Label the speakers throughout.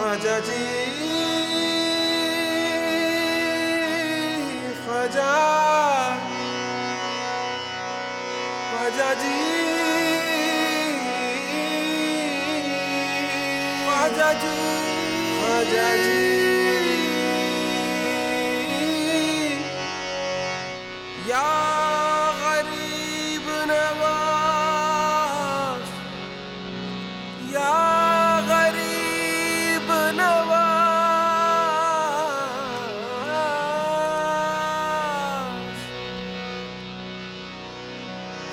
Speaker 1: خججي خجا خججي خججي خججي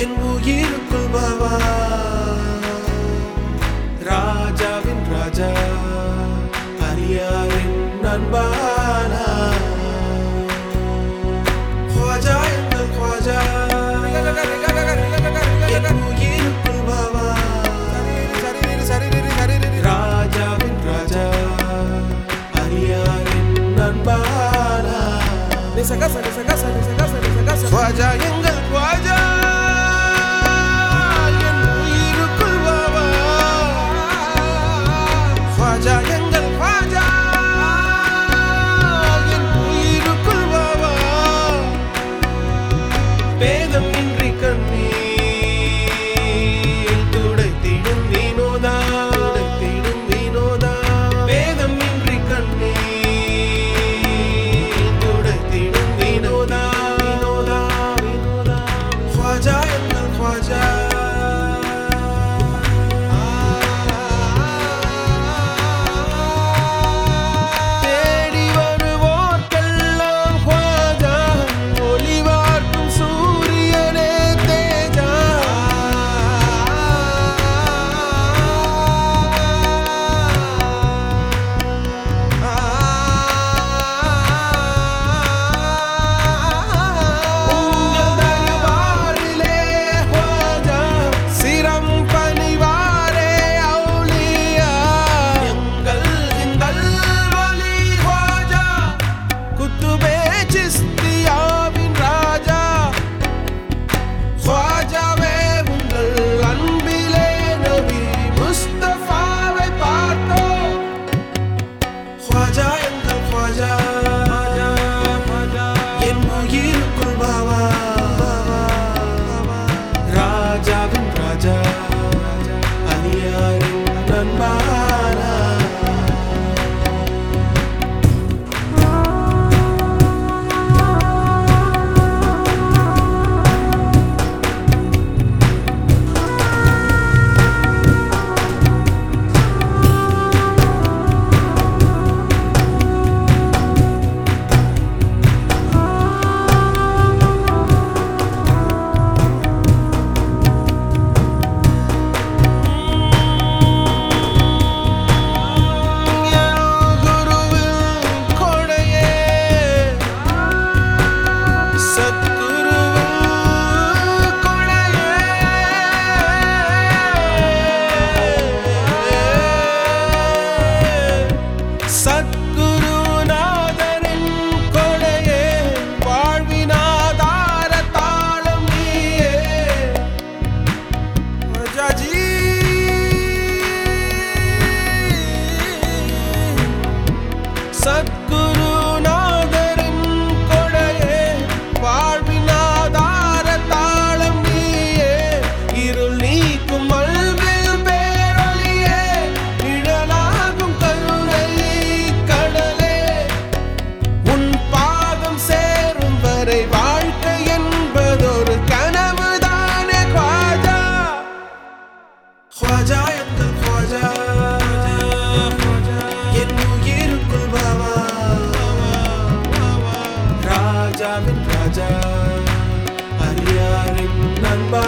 Speaker 1: என் உயிருக்குள் வாவா ராஜாவின் ராஜா அரியாரின் நண்பானா Se casa, ராஜாவின் ராஜா அரியாரின் நண்பா.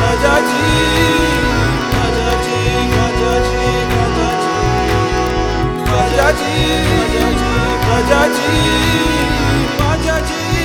Speaker 1: Majaji, Majaji, Majaji, Majaji.